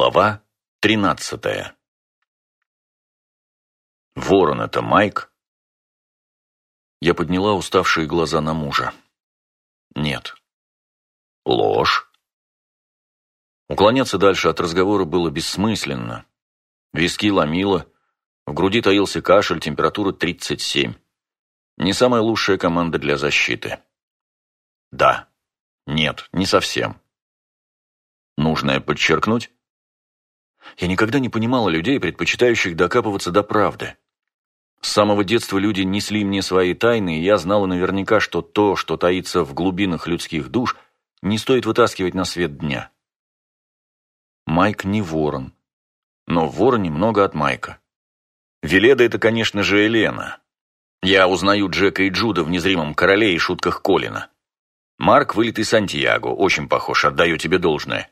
Глава тринадцатая Ворон — это Майк? Я подняла уставшие глаза на мужа. Нет. Ложь. Уклоняться дальше от разговора было бессмысленно. Виски ломило, в груди таился кашель, температура 37. Не самая лучшая команда для защиты. Да. Нет, не совсем. Нужное подчеркнуть? Я никогда не понимала людей, предпочитающих докапываться до правды. С самого детства люди несли мне свои тайны, и я знала наверняка, что то, что таится в глубинах людских душ, не стоит вытаскивать на свет дня. Майк не ворон, но в вороне много от Майка. Веледа — это, конечно же, Елена. Я узнаю Джека и Джуда в «Незримом короле» и шутках Колина. Марк — вылитый Сантьяго, очень похож, отдаю тебе должное.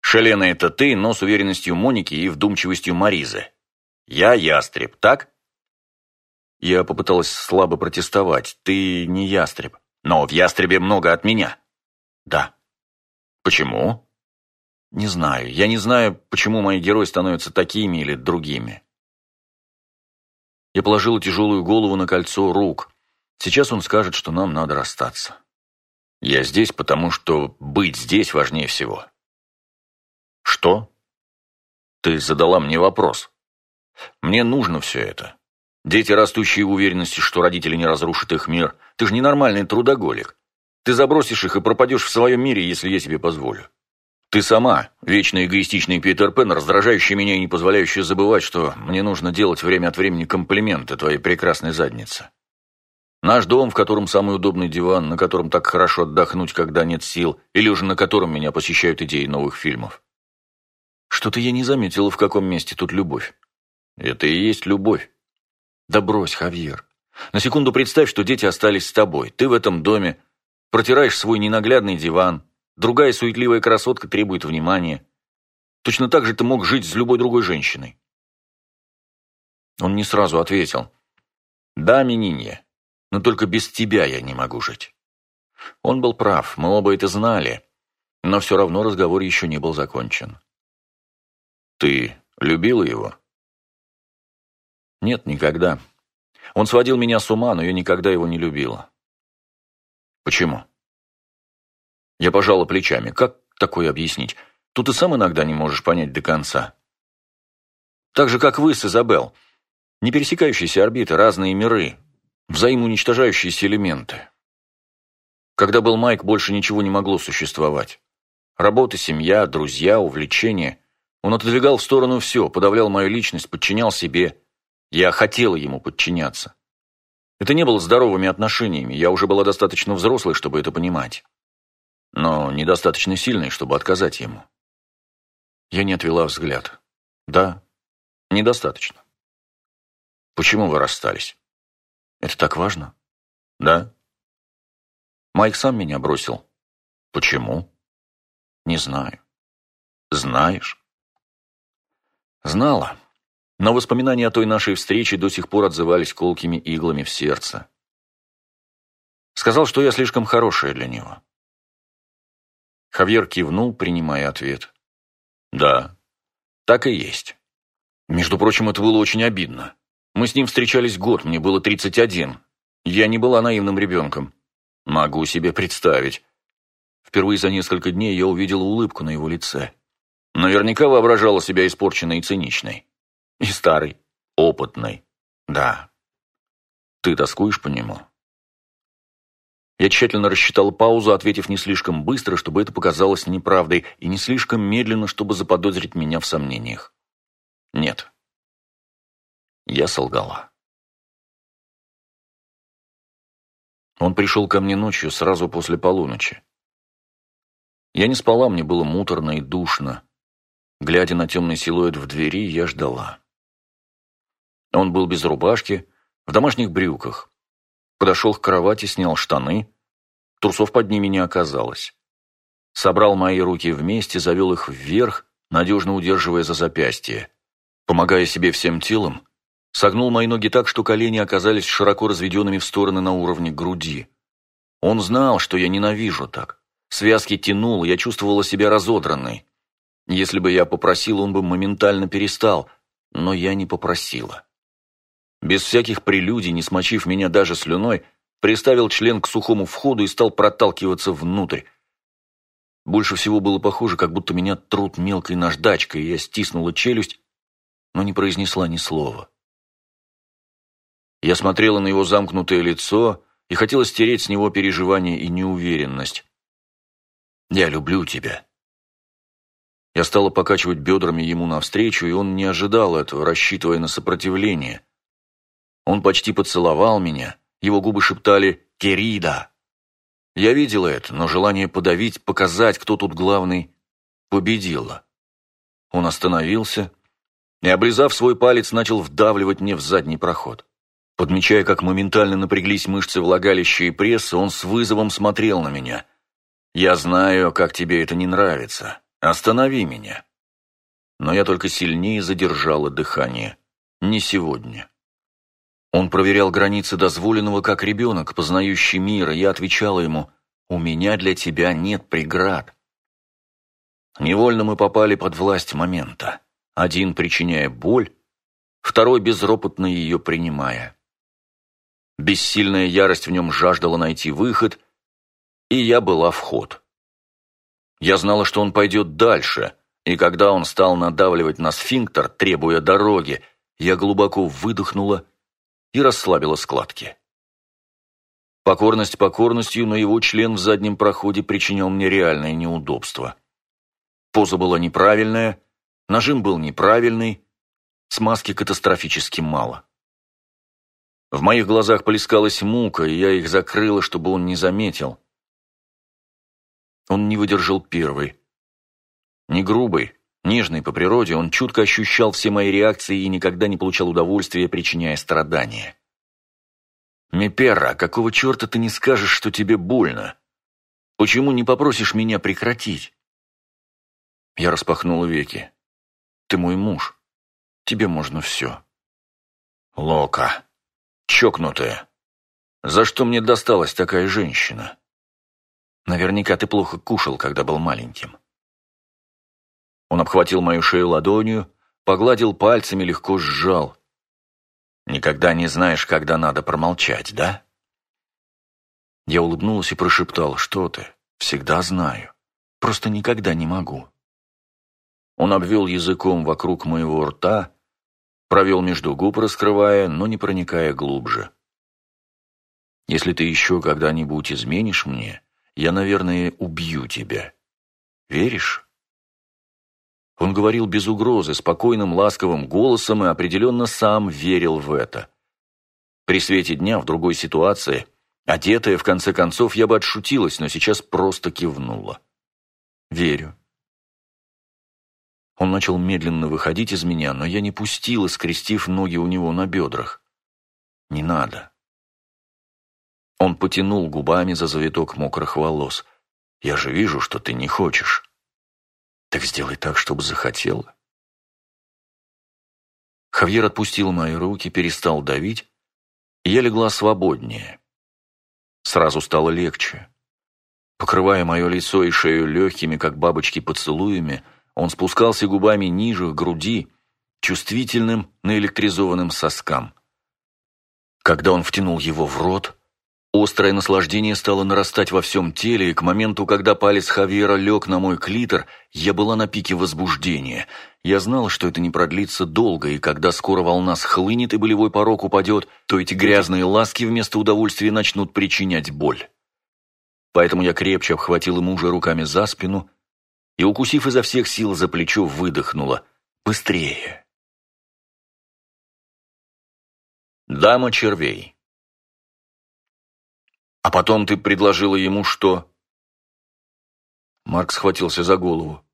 Шелена — это ты, но с уверенностью Моники и вдумчивостью Маризы. Я ястреб, так? Я попыталась слабо протестовать. Ты не ястреб. Но в ястребе много от меня. Да. Почему? Не знаю. Я не знаю, почему мои герои становятся такими или другими. Я положила тяжелую голову на кольцо рук. Сейчас он скажет, что нам надо расстаться. Я здесь, потому что быть здесь важнее всего. Что? Ты задала мне вопрос. Мне нужно все это. Дети, растущие в уверенности, что родители не разрушат их мир. Ты же ненормальный трудоголик. Ты забросишь их и пропадешь в своем мире, если я тебе позволю. Ты сама, вечно эгоистичный Питер Пен, раздражающий меня и не позволяющий забывать, что мне нужно делать время от времени комплименты твоей прекрасной заднице. Наш дом, в котором самый удобный диван, на котором так хорошо отдохнуть, когда нет сил, или уже на котором меня посещают идеи новых фильмов. Что-то я не заметила, в каком месте тут любовь. Это и есть любовь. Да брось, Хавьер. На секунду представь, что дети остались с тобой. Ты в этом доме, протираешь свой ненаглядный диван, другая суетливая красотка требует внимания. Точно так же ты мог жить с любой другой женщиной. Он не сразу ответил. Да, Мининья, но только без тебя я не могу жить. Он был прав, мы оба это знали, но все равно разговор еще не был закончен. Ты любила его? Нет, никогда. Он сводил меня с ума, но я никогда его не любила. Почему? Я пожала плечами. Как такое объяснить? Тут и сам иногда не можешь понять до конца. Так же, как вы с Изабел. Не пересекающиеся орбиты, разные миры, взаимоуничтожающиеся элементы. Когда был Майк, больше ничего не могло существовать. Работа, семья, друзья, увлечения. Он отодвигал в сторону все, подавлял мою личность, подчинял себе. Я хотела ему подчиняться. Это не было здоровыми отношениями, я уже была достаточно взрослой, чтобы это понимать. Но недостаточно сильной, чтобы отказать ему. Я не отвела взгляд. Да, недостаточно. Почему вы расстались? Это так важно? Да. Майк сам меня бросил. Почему? Не знаю. Знаешь? Знала. Но воспоминания о той нашей встрече до сих пор отзывались колкими иглами в сердце. Сказал, что я слишком хорошая для него. Хавьер кивнул, принимая ответ. Да, так и есть. Между прочим, это было очень обидно. Мы с ним встречались год, мне было 31. Я не была наивным ребенком. Могу себе представить. Впервые за несколько дней я увидела улыбку на его лице. Наверняка воображала себя испорченной и циничной. И старой, опытной. Да. Ты тоскуешь по нему? Я тщательно рассчитал паузу, ответив не слишком быстро, чтобы это показалось неправдой, и не слишком медленно, чтобы заподозрить меня в сомнениях. Нет. Я солгала. Он пришел ко мне ночью, сразу после полуночи. Я не спала, мне было муторно и душно. Глядя на темный силуэт в двери, я ждала. Он был без рубашки, в домашних брюках. Подошел к кровати, снял штаны. Трусов под ними не оказалось. Собрал мои руки вместе, завел их вверх, надежно удерживая за запястье. Помогая себе всем телом, согнул мои ноги так, что колени оказались широко разведенными в стороны на уровне груди. Он знал, что я ненавижу так. Связки тянул, я чувствовала себя разодранной. Если бы я попросил, он бы моментально перестал, но я не попросила. Без всяких прелюдий, не смочив меня даже слюной, приставил член к сухому входу и стал проталкиваться внутрь. Больше всего было похоже, как будто меня трут мелкой наждачкой, и я стиснула челюсть, но не произнесла ни слова. Я смотрела на его замкнутое лицо и хотела стереть с него переживания и неуверенность. «Я люблю тебя». Я стала покачивать бедрами ему навстречу, и он не ожидал этого, рассчитывая на сопротивление. Он почти поцеловал меня, его губы шептали «Керида». Я видела это, но желание подавить, показать, кто тут главный, победило. Он остановился и, облизав свой палец, начал вдавливать мне в задний проход. Подмечая, как моментально напряглись мышцы влагалища и пресса, он с вызовом смотрел на меня. «Я знаю, как тебе это не нравится. Останови меня». Но я только сильнее задержала дыхание. Не сегодня. Он проверял границы дозволенного, как ребенок, познающий мир, и я отвечала ему, «У меня для тебя нет преград». Невольно мы попали под власть момента. Один причиняя боль, второй безропотно ее принимая. Бессильная ярость в нем жаждала найти выход, и я была в ход. Я знала, что он пойдет дальше, и когда он стал надавливать на сфинктер, требуя дороги, я глубоко выдохнула и расслабила складки. Покорность покорностью, но его член в заднем проходе причинял мне реальное неудобство. Поза была неправильная, нажим был неправильный, смазки катастрофически мало. В моих глазах плескалась мука, и я их закрыла, чтобы он не заметил. Он не выдержал первый. Не грубый, нежный по природе, он чутко ощущал все мои реакции и никогда не получал удовольствия, причиняя страдания. «Меперра, какого черта ты не скажешь, что тебе больно? Почему не попросишь меня прекратить?» Я распахнула веки. «Ты мой муж. Тебе можно все». «Лока», чокнутая. За что мне досталась такая женщина? Наверняка ты плохо кушал, когда был маленьким. Он обхватил мою шею ладонью, погладил пальцами, легко сжал. Никогда не знаешь, когда надо промолчать, да? Я улыбнулась и прошептал, что ты, всегда знаю, просто никогда не могу. Он обвел языком вокруг моего рта, Провел между губ, раскрывая, но не проникая глубже. «Если ты еще когда-нибудь изменишь мне, я, наверное, убью тебя. Веришь?» Он говорил без угрозы, спокойным, ласковым голосом и определенно сам верил в это. При свете дня, в другой ситуации, одетая, в конце концов, я бы отшутилась, но сейчас просто кивнула. «Верю. Он начал медленно выходить из меня, но я не пустила, скрестив ноги у него на бедрах. «Не надо». Он потянул губами за завиток мокрых волос. «Я же вижу, что ты не хочешь». «Так сделай так, чтобы захотела». Хавьер отпустил мои руки, перестал давить, и я легла свободнее. Сразу стало легче. Покрывая мое лицо и шею легкими, как бабочки, поцелуями, он спускался губами ниже, к груди, чувствительным, наэлектризованным соскам. Когда он втянул его в рот, острое наслаждение стало нарастать во всем теле, и к моменту, когда палец Хавьера лег на мой клитор, я была на пике возбуждения. Я знала, что это не продлится долго, и когда скоро волна схлынет и болевой порог упадет, то эти грязные ласки вместо удовольствия начнут причинять боль. Поэтому я крепче обхватила мужа руками за спину и, укусив изо всех сил за плечо, выдохнула. «Быстрее!» Дама червей. «А потом ты предложила ему что?» Марк схватился за голову.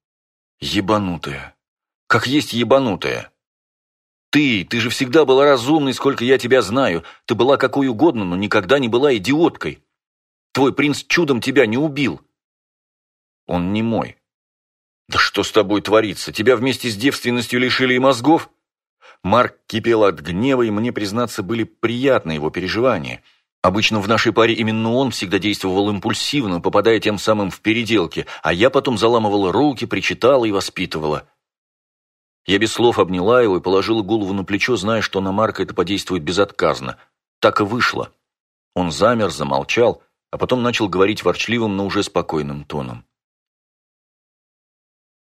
«Ебанутая! Как есть ебанутая!» «Ты, ты же всегда была разумной, сколько я тебя знаю. Ты была какой угодно, но никогда не была идиоткой. Твой принц чудом тебя не убил». «Он не мой», «Да что с тобой творится? Тебя вместе с девственностью лишили и мозгов?» Марк кипел от гнева, и мне, признаться, были приятны его переживания. Обычно в нашей паре именно он всегда действовал импульсивно, попадая тем самым в переделки, а я потом заламывала руки, причитала и воспитывала. Я без слов обняла его и положила голову на плечо, зная, что на Марка это подействует безотказно. Так и вышло. Он замер, замолчал, а потом начал говорить ворчливым, но уже спокойным тоном.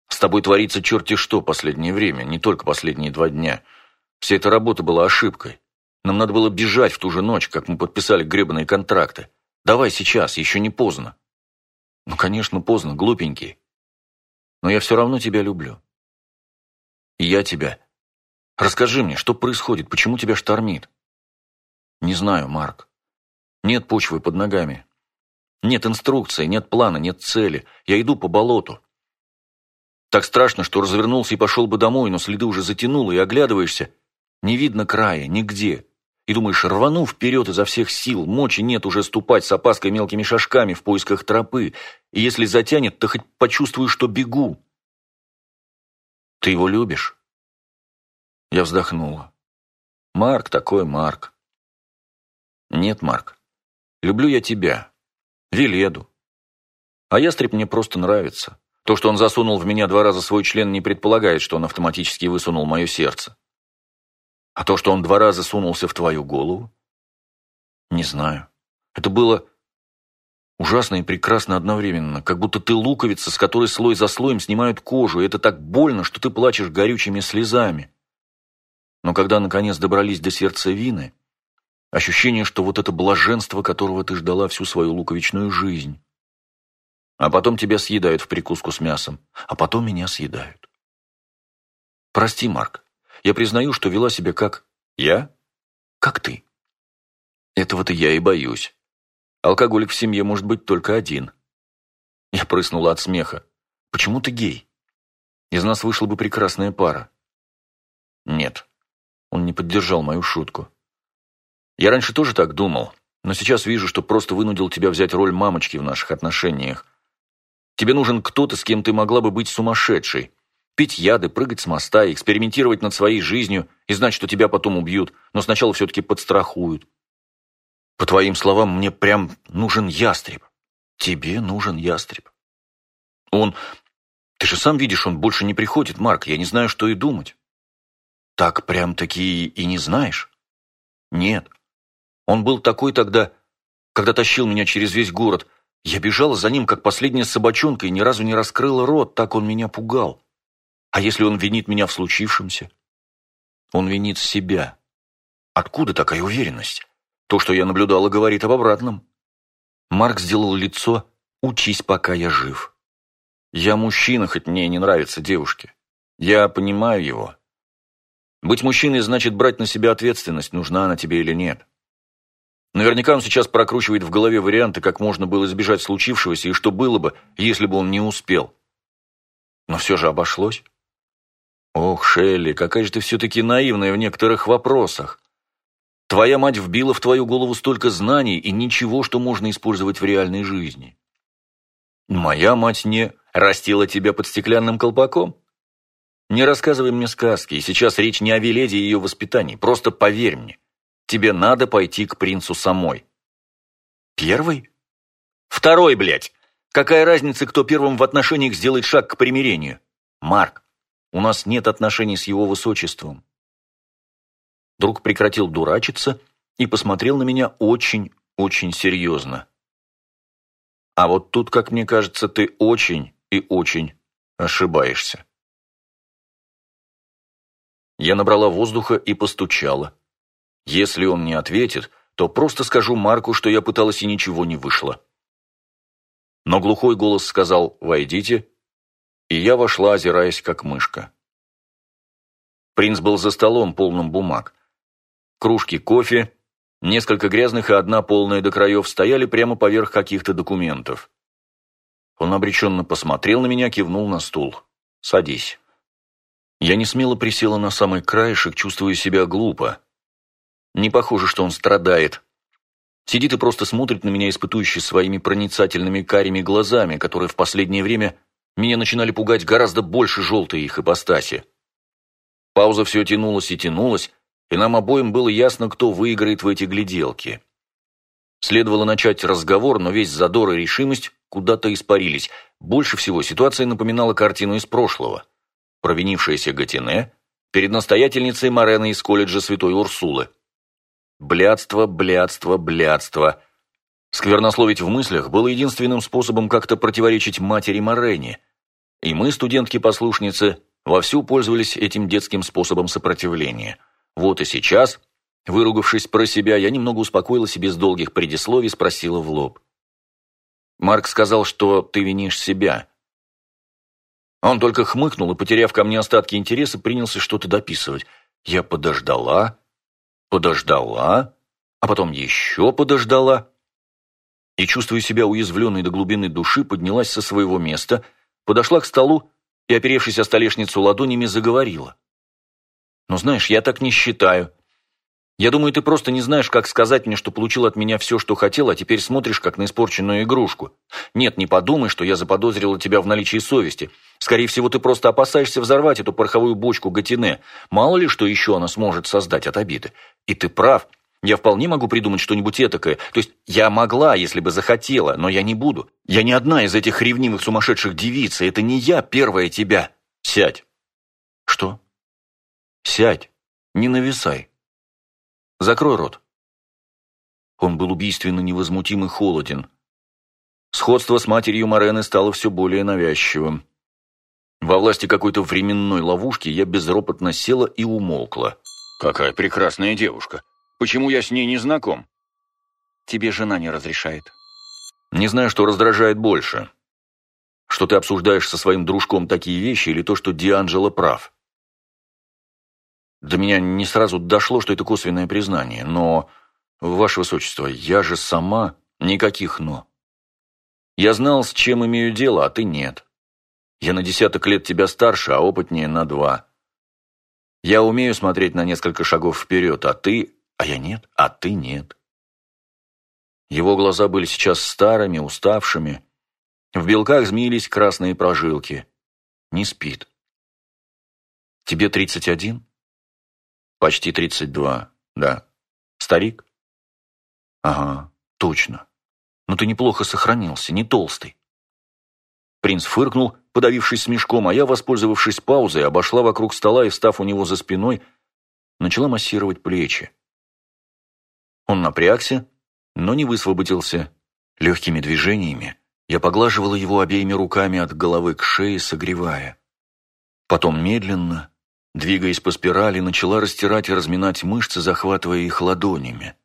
«С тобой творится черти что последнее время, не только последние два дня. Вся эта работа была ошибкой. Нам надо было бежать в ту же ночь, как мы подписали гребаные контракты. Давай сейчас, еще не поздно. Ну, конечно, поздно, глупенький. Но я все равно тебя люблю. И я тебя. Расскажи мне, что происходит, почему тебя штормит? Не знаю, Марк. Нет почвы под ногами. Нет инструкции, нет плана, нет цели. Я иду по болоту. Так страшно, что развернулся и пошел бы домой, но следы уже затянуло, и оглядываешься. Не видно края, нигде. И думаешь, рвану вперед изо всех сил, мочи нет уже ступать с опаской мелкими шажками в поисках тропы, и если затянет, то хоть почувствую, что бегу. Ты его любишь? Я вздохнула. Марк такой Марк. Нет, Марк, люблю я тебя, Веледу. А ястреб мне просто нравится. То, что он засунул в меня два раза свой член, не предполагает, что он автоматически высунул мое сердце. А то, что он два раза сунулся в твою голову? Не знаю. Это было ужасно и прекрасно одновременно, как будто ты луковица, с которой слой за слоем снимают кожу, и это так больно, что ты плачешь горючими слезами. Но когда наконец добрались до сердцевины, ощущение, что вот это блаженство, которого ты ждала всю свою луковичную жизнь, а потом тебя съедают в прикуску с мясом, а потом меня съедают. Прости, Марк, я признаю, что вела себя как... Я? Как ты. Этого-то я и боюсь. Алкоголик в семье может быть только один. Я прыснула от смеха. Почему ты гей? Из нас вышла бы прекрасная пара. Нет. Он не поддержал мою шутку. Я раньше тоже так думал, но сейчас вижу, что просто вынудил тебя взять роль мамочки в наших отношениях. Тебе нужен кто-то, с кем ты могла бы быть сумасшедшей. Пить яды, прыгать с моста, экспериментировать над своей жизнью и знать, что тебя потом убьют, но сначала все-таки подстрахуют. По твоим словам, мне прям нужен ястреб. Тебе нужен ястреб. Он... Ты же сам видишь, он больше не приходит, Марк. Я не знаю, что и думать. Так прям-таки и не знаешь? Нет. Он был такой тогда, когда тащил меня через весь город. Я бежала за ним, как последняя собачонка, и ни разу не раскрыла рот, так он меня пугал. А если он винит меня в случившемся? Он винит себя. Откуда такая уверенность? То, что я наблюдала, говорит об обратном. Марк сделал лицо «Учись, пока я жив». Я мужчина, хоть мне не нравятся девушки. Я понимаю его. Быть мужчиной значит брать на себя ответственность, нужна она тебе или нет. Наверняка он сейчас прокручивает в голове варианты, как можно было избежать случившегося и что было бы, если бы он не успел. Но все же обошлось. Ох, Шелли, какая же ты все-таки наивная в некоторых вопросах. Твоя мать вбила в твою голову столько знаний и ничего, что можно использовать в реальной жизни. Моя мать не растила тебя под стеклянным колпаком? Не рассказывай мне сказки, и сейчас речь не о Веледе и ее воспитании, просто поверь мне. Тебе надо пойти к принцу самой. Первый? Второй, блядь! Какая разница, кто первым в отношениях сделает шаг к примирению? Марк, у нас нет отношений с его высочеством. Друг прекратил дурачиться и посмотрел на меня очень-очень серьезно. А вот тут, как мне кажется, ты очень и очень ошибаешься. Я набрала воздуха и постучала. Если он не ответит, то просто скажу Марку, что я пыталась и ничего не вышло. Но глухой голос сказал «Войдите», и я вошла, озираясь как мышка. Принц был за столом, полным бумаг. Кружки кофе, несколько грязных и одна полная до краев стояли прямо поверх каких-то документов. Он обреченно посмотрел на меня, кивнул на стул. «Садись». Я не смело присела на самый краешек, чувствуя себя глупо. Не похоже, что он страдает. Сидит и просто смотрит на меня, испытующий своими проницательными карими глазами, которые в последнее время меня начинали пугать гораздо больше желтой их ипостаси. Пауза все тянулась и тянулась, и нам обоим было ясно, кто выиграет в эти гляделки. Следовало начать разговор, но весь задор и решимость куда-то испарились. Больше всего ситуация напоминала картину из прошлого. Провинившаяся Гатине перед настоятельницей Морены из колледжа Святой Урсулы. Блядство, блядство, блядство. Сквернословить в мыслях было единственным способом как-то противоречить матери Морене. И мы, студентки-послушницы, вовсю пользовались этим детским способом сопротивления. Вот и сейчас, выругавшись про себя, я немного успокоилась и без долгих предисловий спросила в лоб. Марк сказал, что ты винишь себя. Он только хмыкнул и, потеряв ко мне остатки интереса, принялся что-то дописывать. Я подождала, подождала, а потом еще подождала. И, чувствуя себя уязвленной до глубины души, поднялась со своего места, подошла к столу и, оперевшись о столешницу ладонями, заговорила. «Ну, знаешь, я так не считаю. Я думаю, ты просто не знаешь, как сказать мне, что получил от меня все, что хотел, а теперь смотришь, как на испорченную игрушку. Нет, не подумай, что я заподозрила тебя в наличии совести. Скорее всего, ты просто опасаешься взорвать эту пороховую бочку Гатине. Мало ли, что еще она сможет создать от обиды. И ты прав. Я вполне могу придумать что-нибудь этакое. То есть я могла, если бы захотела, но я не буду. Я не одна из этих ревнивых сумасшедших девиц, и это не я первая тебя. Сядь. Что? Сядь. Не нависай. Закрой рот». Он был убийственно невозмутим и холоден. Сходство с матерью Морены стало все более навязчивым. Во власти какой-то временной ловушки я безропотно села и умолкла. «Какая прекрасная девушка! Почему я с ней не знаком?» «Тебе жена не разрешает». «Не знаю, что раздражает больше. Что ты обсуждаешь со своим дружком такие вещи или то, что Дианджело прав?» До меня не сразу дошло, что это косвенное признание, но, ваше высочество, я же сама никаких «но». Я знал, с чем имею дело, а ты нет. Я на десяток лет тебя старше, а опытнее на два. Я умею смотреть на несколько шагов вперед, а ты... А я нет, а ты нет. Его глаза были сейчас старыми, уставшими. В белках змеились красные прожилки. Не спит. Тебе тридцать один? Почти тридцать два, да. Старик? Ага, точно. Но ты неплохо сохранился, не толстый. Принц фыркнул, подавившись смешком, а я, воспользовавшись паузой, обошла вокруг стола и, встав у него за спиной, начала массировать плечи. Он напрягся, но не высвободился. Легкими движениями я поглаживала его обеими руками от головы к шее, согревая. Потом медленно, Двигаясь по спирали, начала растирать и разминать мышцы, захватывая их ладонями.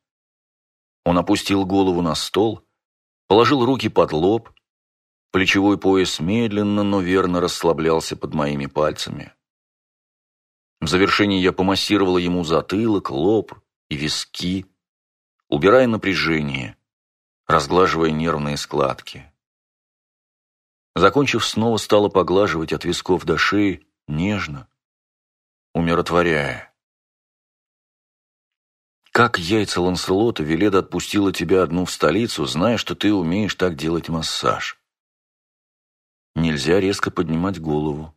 Он опустил голову на стол, положил руки под лоб, плечевой пояс медленно, но верно расслаблялся под моими пальцами. В завершении я помассировала ему затылок, лоб и виски, убирая напряжение, разглаживая нервные складки. Закончив, снова стала поглаживать от висков до шеи нежно, умиротворяя. Как яйца Ланселота Веледа отпустила тебя одну в столицу, зная, что ты умеешь так делать массаж. Нельзя резко поднимать голову.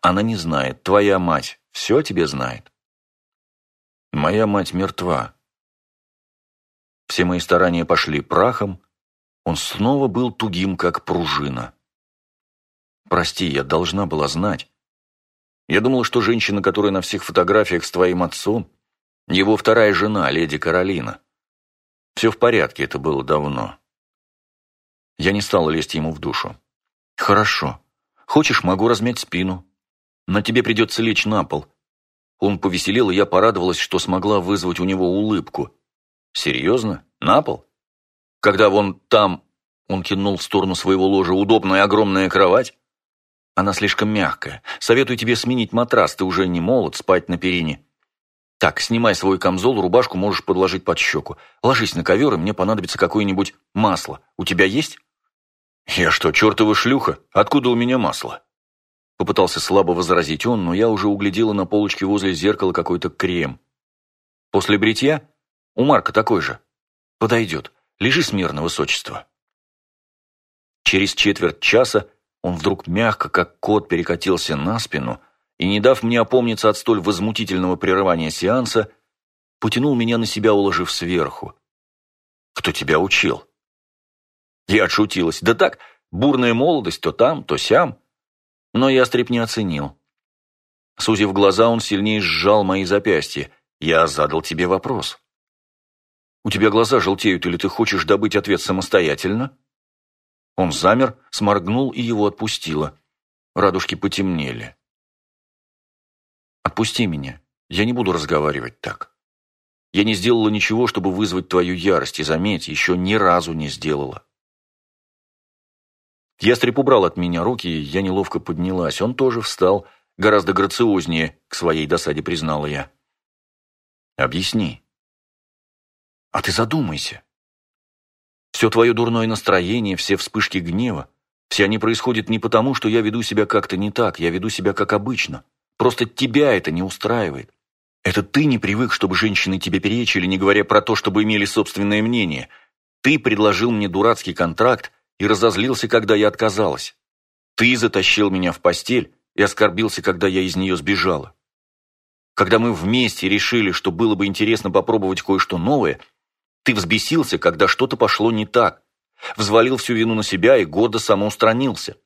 Она не знает. Твоя мать все о тебе знает. Моя мать мертва. Все мои старания пошли прахом. Он снова был тугим, как пружина. Прости, я должна была знать. Я думал, что женщина, которая на всех фотографиях с твоим отцом, его вторая жена, леди Каролина. Все в порядке, это было давно. Я не стала лезть ему в душу. Хорошо. Хочешь, могу размять спину. Но тебе придется лечь на пол. Он повеселел, и я порадовалась, что смогла вызвать у него улыбку. Серьезно? На пол? Когда вон там, он кинул в сторону своего ложа, удобная огромная кровать? Она слишком мягкая. Советую тебе сменить матрас, ты уже не молод, спать на перине. Так, снимай свой камзол, рубашку можешь подложить под щеку. Ложись на ковер, и мне понадобится какое-нибудь масло. У тебя есть? Я что, чертова шлюха? Откуда у меня масло? Попытался слабо возразить он, но я уже углядела на полочке возле зеркала какой-то крем. После бритья? У Марка такой же. Подойдет. Лежи смирно, высочество. Через четверть часа он вдруг мягко, как кот, перекатился на спину и, не дав мне опомниться от столь возмутительного прерывания сеанса, потянул меня на себя, уложив сверху. Кто тебя учил? Я отшутилась. Да так, бурная молодость, то там, то сям. Но ястреб не оценил. Сузив глаза, он сильнее сжал мои запястья. Я задал тебе вопрос. У тебя глаза желтеют, или ты хочешь добыть ответ самостоятельно? Он замер, сморгнул и его отпустило. Радужки потемнели. Отпусти меня. Я не буду разговаривать так. Я не сделала ничего, чтобы вызвать твою ярость, и, заметь, еще ни разу не сделала. Ястреб убрал от меня руки, и я неловко поднялась. Он тоже встал, гораздо грациознее, к своей досаде признала я. Объясни. А ты задумайся. Все твое дурное настроение, все вспышки гнева, все они происходят не потому, что я веду себя как-то не так, я веду себя как обычно. Просто тебя это не устраивает. Это ты не привык, чтобы женщины тебе перечили, не говоря про то, чтобы имели собственное мнение. Ты предложил мне дурацкий контракт и разозлился, когда я отказалась. Ты затащил меня в постель и оскорбился, когда я из нее сбежала. Когда мы вместе решили, что было бы интересно попробовать кое-что новое, ты взбесился, когда что-то пошло не так, взвалил всю вину на себя и гордо самоустранился.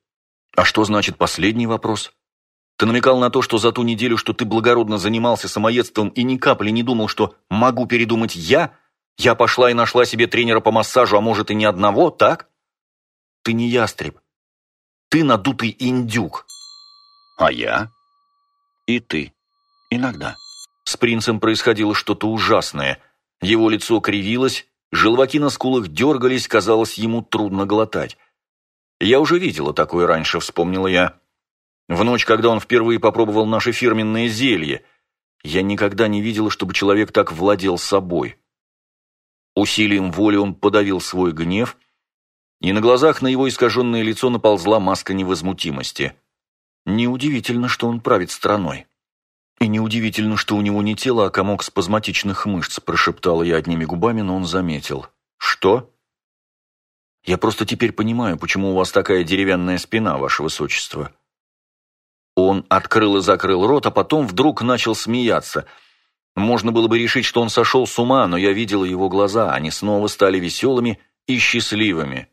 А что значит последний вопрос? Ты намекал на то, что за ту неделю, что ты благородно занимался самоедством и ни капли не думал, что могу передумать я, я пошла и нашла себе тренера по массажу, а может и не одного, так? Ты не ястреб. Ты надутый индюк. А я? И ты. Иногда. С принцем происходило что-то ужасное. Его лицо кривилось, желваки на скулах дергались, казалось, ему трудно глотать. Я уже видела такое раньше, вспомнила я. В ночь, когда он впервые попробовал наше фирменное зелье, я никогда не видела, чтобы человек так владел собой. Усилием воли он подавил свой гнев, и на глазах на его искаженное лицо наползла маска невозмутимости. Неудивительно, что он правит страной. И неудивительно, что у него не тело, а комок спазматичных мышц, прошептала я одними губами, но он заметил. Что? Я просто теперь понимаю, почему у вас такая деревянная спина, ваше высочество. Он открыл и закрыл рот, а потом вдруг начал смеяться. Можно было бы решить, что он сошел с ума, но я видела его глаза, они снова стали веселыми и счастливыми.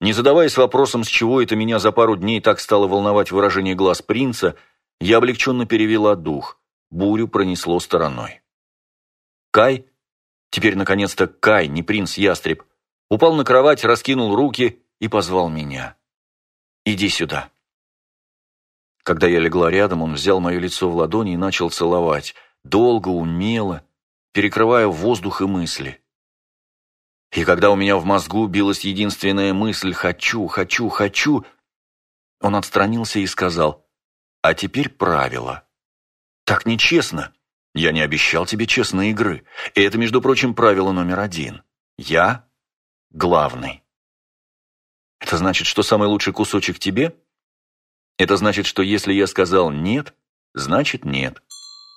Не задаваясь вопросом, с чего это меня за пару дней так стало волновать выражение глаз принца, я облегченно перевела дух. Бурю пронесло стороной. Кай, теперь наконец-то Кай, не принц-ястреб, упал на кровать, раскинул руки и позвал меня. «Иди сюда». Когда я легла рядом, он взял мое лицо в ладони и начал целовать, долго, умело, перекрывая воздух и мысли. И когда у меня в мозгу билась единственная мысль «хочу, хочу, хочу», он отстранился и сказал «А теперь правило». «Так нечестно. Я не обещал тебе честной игры. И это, между прочим, правило номер один. Я главный». «Это значит, что самый лучший кусочек тебе?» Это значит, что если я сказал «нет», значит «нет».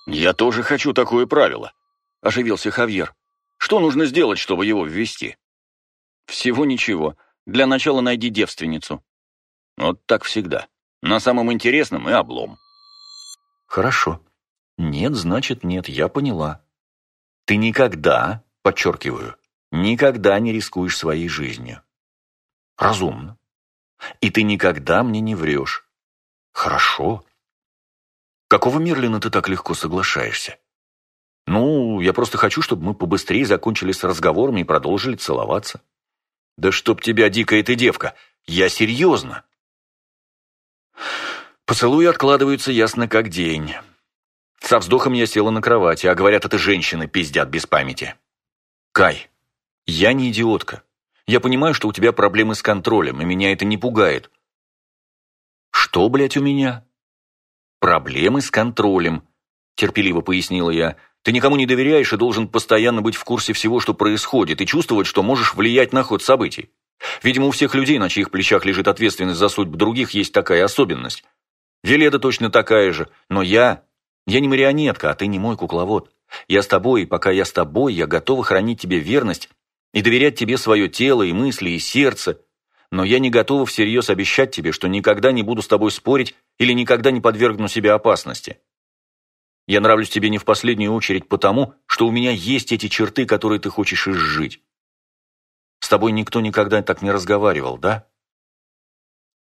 «Я тоже хочу такое правило», – оживился Хавьер. «Что нужно сделать, чтобы его ввести?» «Всего ничего. Для начала найди девственницу». «Вот так всегда. На самом интересном и облом». «Хорошо. Нет, значит нет, я поняла. Ты никогда, подчеркиваю, никогда не рискуешь своей жизнью. Разумно. И ты никогда мне не врешь. Хорошо. Какого Мерлина ты так легко соглашаешься? Ну, я просто хочу, чтобы мы побыстрее закончили с разговорами и продолжили целоваться. Да чтоб тебя, дикая ты девка, я серьезно. Поцелуи откладываются ясно как день. Со вздохом я села на кровати, а говорят, это женщины пиздят без памяти. Кай, я не идиотка. Я понимаю, что у тебя проблемы с контролем, и меня это не пугает. «Что, блядь, у меня?» «Проблемы с контролем», – терпеливо пояснила я. «Ты никому не доверяешь и должен постоянно быть в курсе всего, что происходит, и чувствовать, что можешь влиять на ход событий. Видимо, у всех людей, на чьих плечах лежит ответственность за судьбу других, есть такая особенность. Веледа точно такая же, но я... Я не марионетка, а ты не мой кукловод. Я с тобой, и пока я с тобой, я готова хранить тебе верность и доверять тебе свое тело и мысли и сердце, но я не готова всерьез обещать тебе, что никогда не буду с тобой спорить или никогда не подвергну себя опасности. Я нравлюсь тебе не в последнюю очередь потому, что у меня есть эти черты, которые ты хочешь изжить. С тобой никто никогда так не разговаривал, да?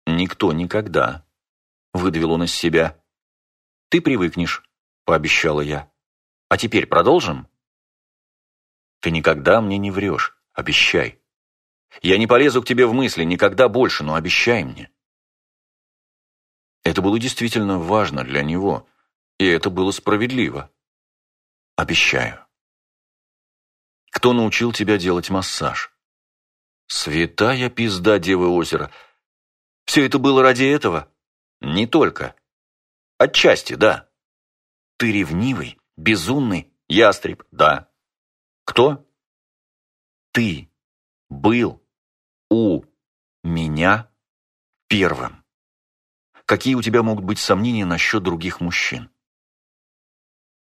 Никто никогда, выдавил он из себя. Ты привыкнешь, пообещала я. А теперь продолжим? Ты никогда мне не врешь, обещай. Я не полезу к тебе в мысли никогда больше, но обещай мне. Это было действительно важно для него, и это было справедливо. Обещаю. Кто научил тебя делать массаж? Святая пизда Девы озера. Все это было ради этого? Не только. Отчасти, да. Ты ревнивый, безумный, ястреб, да. Кто? Ты был у меня первым. Какие у тебя могут быть сомнения насчет других мужчин?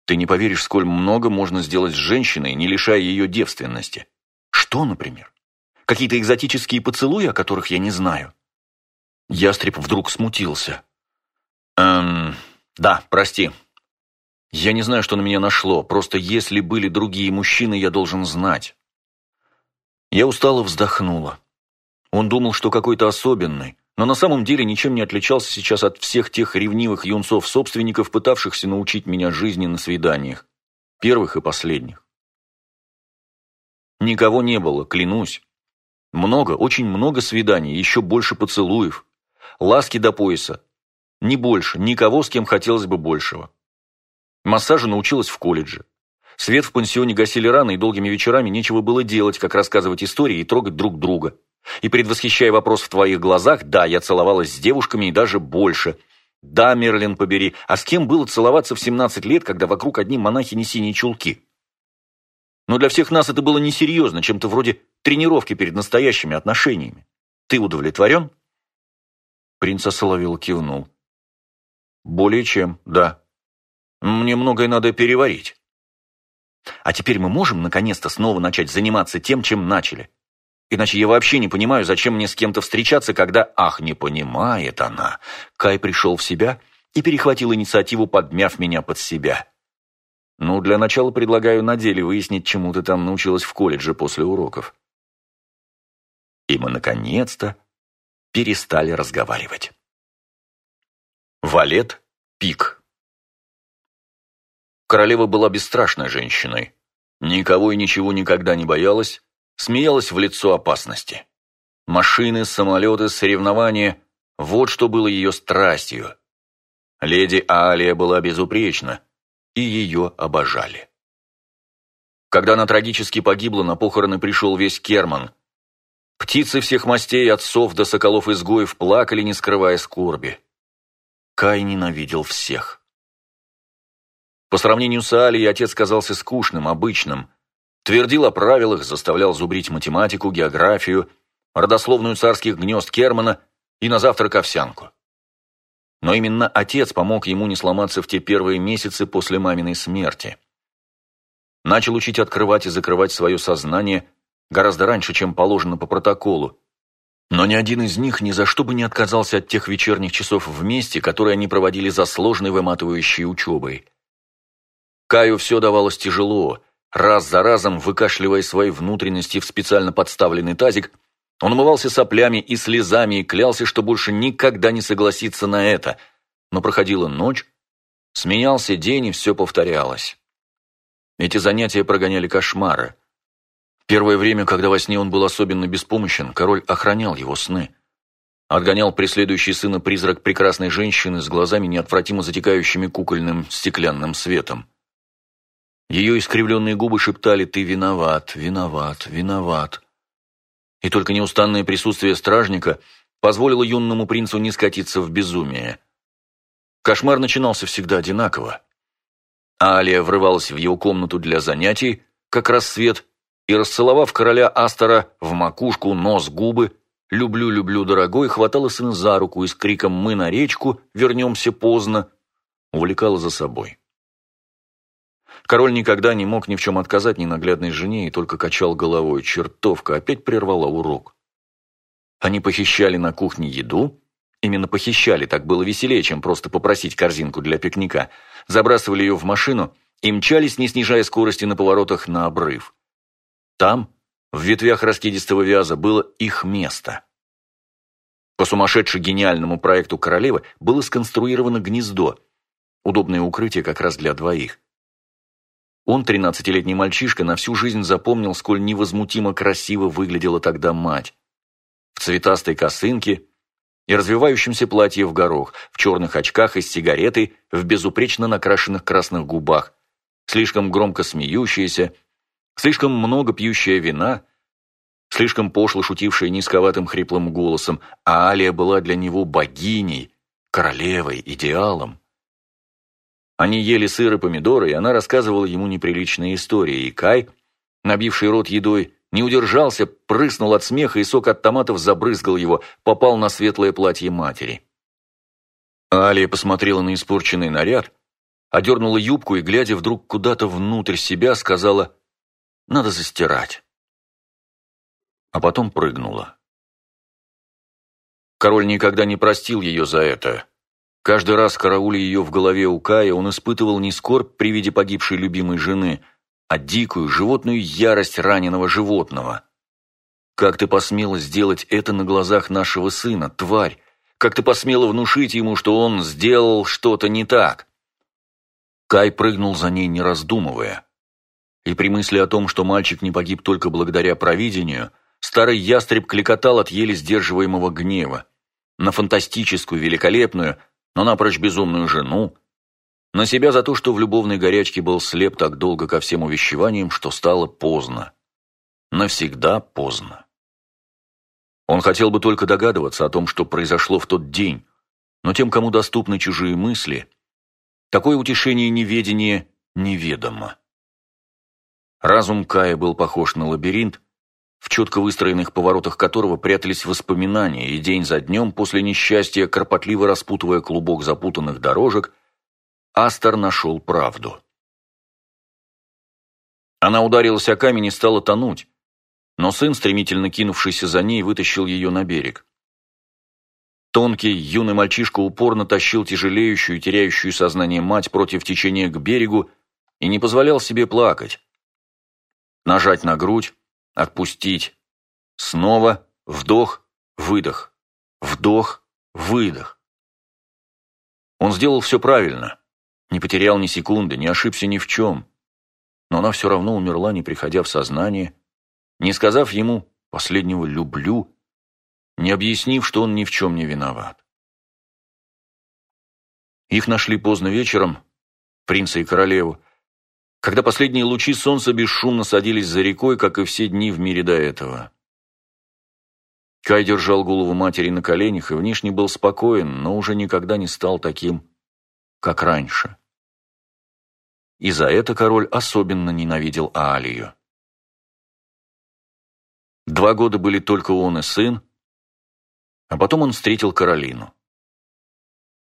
Ты не поверишь, сколь много можно сделать с женщиной, не лишая ее девственности. Что, например? Какие-то экзотические поцелуи, о которых я не знаю?» Ястреб вдруг смутился. «Эм, да, прости. Я не знаю, что на меня нашло. Просто если были другие мужчины, я должен знать». Я устало вздохнула. Он думал, что какой-то особенный, но на самом деле ничем не отличался сейчас от всех тех ревнивых юнцов-собственников, пытавшихся научить меня жизни на свиданиях. Первых и последних. Никого не было, клянусь. Много, очень много свиданий, еще больше поцелуев. Ласки до пояса. Не больше, никого, с кем хотелось бы большего. Массажу научилась в колледже. Свет в пансионе гасили рано, и долгими вечерами нечего было делать, как рассказывать истории и трогать друг друга. И предвосхищая вопрос в твоих глазах, да, я целовалась с девушками и даже больше. Да, Мерлин, побери, а с кем было целоваться в 17 лет, когда вокруг одни монахини синие чулки? Но для всех нас это было несерьезно, чем-то вроде тренировки перед настоящими отношениями. Ты удовлетворен?» Принц Соловил кивнул. «Более чем, да. Мне многое надо переварить. А теперь мы можем наконец-то снова начать заниматься тем, чем начали. Иначе я вообще не понимаю, зачем мне с кем-то встречаться, когда... Ах, не понимает она. Кай пришел в себя и перехватил инициативу, подмяв меня под себя. Ну, для начала предлагаю на деле выяснить, чему ты там научилась в колледже после уроков и мы, наконец-то, перестали разговаривать. Валет Пик Королева была бесстрашной женщиной. Никого и ничего никогда не боялась, смеялась в лицо опасности. Машины, самолеты, соревнования – вот что было ее страстью. Леди Алия была безупречна, и ее обожали. Когда она трагически погибла, на похороны пришел весь Керман – Птицы всех мастей, от сов до соколов-изгоев, плакали, не скрывая скорби. Кай ненавидел всех. По сравнению с Алией, отец казался скучным, обычным. Твердил о правилах, заставлял зубрить математику, географию, родословную царских гнезд Кермана и на завтрак овсянку. Но именно отец помог ему не сломаться в те первые месяцы после маминой смерти. Начал учить открывать и закрывать свое сознание – гораздо раньше, чем положено по протоколу. Но ни один из них ни за что бы не отказался от тех вечерних часов вместе, которые они проводили за сложной выматывающей учебой. Каю все давалось тяжело. Раз за разом, выкашливая свои внутренности в специально подставленный тазик, он умывался соплями и слезами и клялся, что больше никогда не согласится на это. Но проходила ночь, сменялся день, и все повторялось. Эти занятия прогоняли кошмары. Первое время, когда во сне он был особенно беспомощен, король охранял его сны. Отгонял преследующий сына призрак прекрасной женщины с глазами, неотвратимо затекающими кукольным стеклянным светом. Ее искривленные губы шептали «Ты виноват, виноват, виноват». И только неустанное присутствие стражника позволило юному принцу не скатиться в безумие. Кошмар начинался всегда одинаково. Алия врывалась в его комнату для занятий, как рассвет, и, расцеловав короля Астора в макушку, нос, губы, «Люблю, люблю, дорогой», хватала сына за руку и с криком «Мы на речку, вернемся поздно», увлекала за собой. Король никогда не мог ни в чем отказать ненаглядной жене и только качал головой. Чертовка опять прервала урок. Они похищали на кухне еду, именно похищали, так было веселее, чем просто попросить корзинку для пикника, забрасывали ее в машину и мчались, не снижая скорости на поворотах, на обрыв. Там, в ветвях раскидистого вяза было их место. По сумасшедше гениальному проекту королевы было сконструировано гнездо, удобное укрытие как раз для двоих. Он, тринадцатилетний мальчишка, на всю жизнь запомнил, сколь невозмутимо красиво выглядела тогда мать. В цветастой косынке и развивающемся платье в горох, в черных очках и с сигаретой, в безупречно накрашенных красных губах, слишком громко смеющаяся, слишком много пьющая вина, слишком пошло шутившая низковатым хриплым голосом, а Алия была для него богиней, королевой, идеалом. Они ели сыр и помидоры, и она рассказывала ему неприличные истории, и Кай, набивший рот едой, не удержался, прыснул от смеха, и сок от томатов забрызгал его, попал на светлое платье матери. Алия посмотрела на испорченный наряд, одернула юбку и, глядя вдруг куда-то внутрь себя, сказала «надо застирать». А потом прыгнула. Король никогда не простил ее за это. Каждый раз, карауля ее в голове у Кая, он испытывал не скорбь при виде погибшей любимой жены, а дикую, животную ярость раненого животного. «Как ты посмела сделать это на глазах нашего сына, тварь? Как ты посмела внушить ему, что он сделал что-то не так?» Кай прыгнул за ней, не раздумывая. И при мысли о том, что мальчик не погиб только благодаря провидению, старый ястреб кликотал от еле сдерживаемого гнева. На фантастическую, великолепную, но напрочь безумную жену, на себя за то, что в любовной горячке был слеп так долго ко всем увещеваниям, что стало поздно. Навсегда поздно. Он хотел бы только догадываться о том, что произошло в тот день, но тем, кому доступны чужие мысли, такое утешение неведения неведомо. Разум Кая был похож на лабиринт, в четко выстроенных поворотах которого прятались воспоминания, и день за днем после несчастья, кропотливо распутывая клубок запутанных дорожек, Астер нашел правду. Она ударилась о камень и стала тонуть, но сын, стремительно кинувшийся за ней, вытащил ее на берег. Тонкий, юный мальчишка упорно тащил тяжелеющую теряющую сознание мать против течения к берегу и не позволял себе плакать. Нажать на грудь, Отпустить. Снова вдох, выдох. Вдох, выдох. Он сделал все правильно. Не потерял ни секунды, не ошибся ни в чем. Но она все равно умерла, не приходя в сознание, не сказав ему последнего «люблю», не объяснив, что он ни в чем не виноват. Их нашли поздно вечером, принца и королеву, когда последние лучи солнца бесшумно садились за рекой, как и все дни в мире до этого. Кай держал голову матери на коленях и внешне был спокоен, но уже никогда не стал таким, как раньше. И за это король особенно ненавидел Аалию. Два года были только он и сын, а потом он встретил Каролину.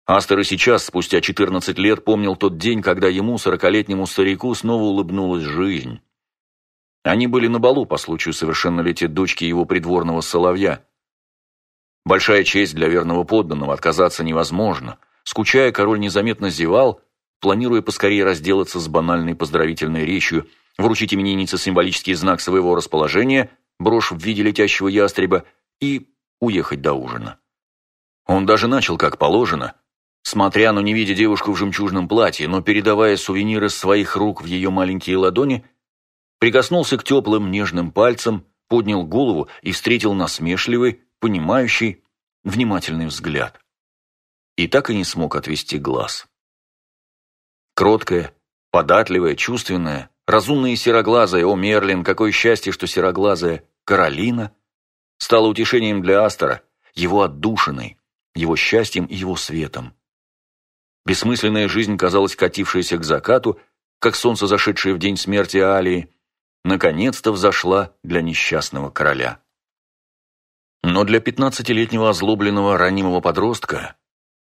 Астер и сейчас, спустя 14 лет, помнил тот день, когда ему, сорокалетнему старику, снова улыбнулась жизнь. Они были на балу по случаю совершеннолетия дочки его придворного соловья. Большая честь для верного подданного, отказаться невозможно. Скучая, король незаметно зевал, планируя поскорее разделаться с банальной поздравительной речью, вручить имениннице символический знак своего расположения, брошь в виде летящего ястреба, и уехать до ужина. Он даже начал как положено – Смотря, но не видя девушку в жемчужном платье, но передавая сувениры своих рук в ее маленькие ладони, прикоснулся к теплым нежным пальцам, поднял голову и встретил насмешливый, понимающий, внимательный взгляд. И так и не смог отвести глаз. Кроткая, податливая, чувственная, разумная и сероглазая, о, Мерлин, какое счастье, что сероглазая Каролина стала утешением для Астора, его отдушиной, его счастьем и его светом. Бессмысленная жизнь, казалась катившаяся к закату, как солнце, зашедшее в день смерти Алии, наконец-то взошла для несчастного короля. Но для пятнадцатилетнего озлобленного ранимого подростка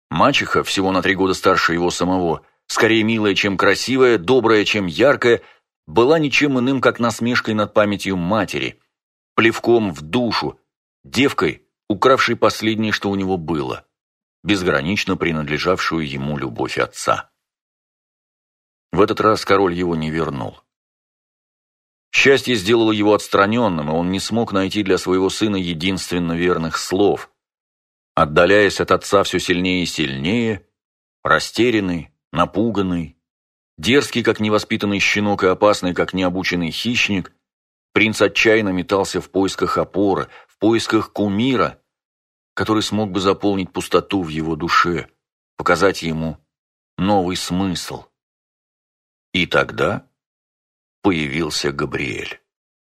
мачеха, всего на три года старше его самого, скорее милая, чем красивая, добрая, чем яркая, была ничем иным, как насмешкой над памятью матери, плевком в душу, девкой, укравшей последнее, что у него было безгранично принадлежавшую ему любовь отца. В этот раз король его не вернул. Счастье сделало его отстраненным, и он не смог найти для своего сына единственно верных слов. Отдаляясь от отца все сильнее и сильнее, растерянный, напуганный, дерзкий, как невоспитанный щенок, и опасный, как необученный хищник, принц отчаянно метался в поисках опоры, в поисках кумира, который смог бы заполнить пустоту в его душе, показать ему новый смысл. И тогда появился Габриэль.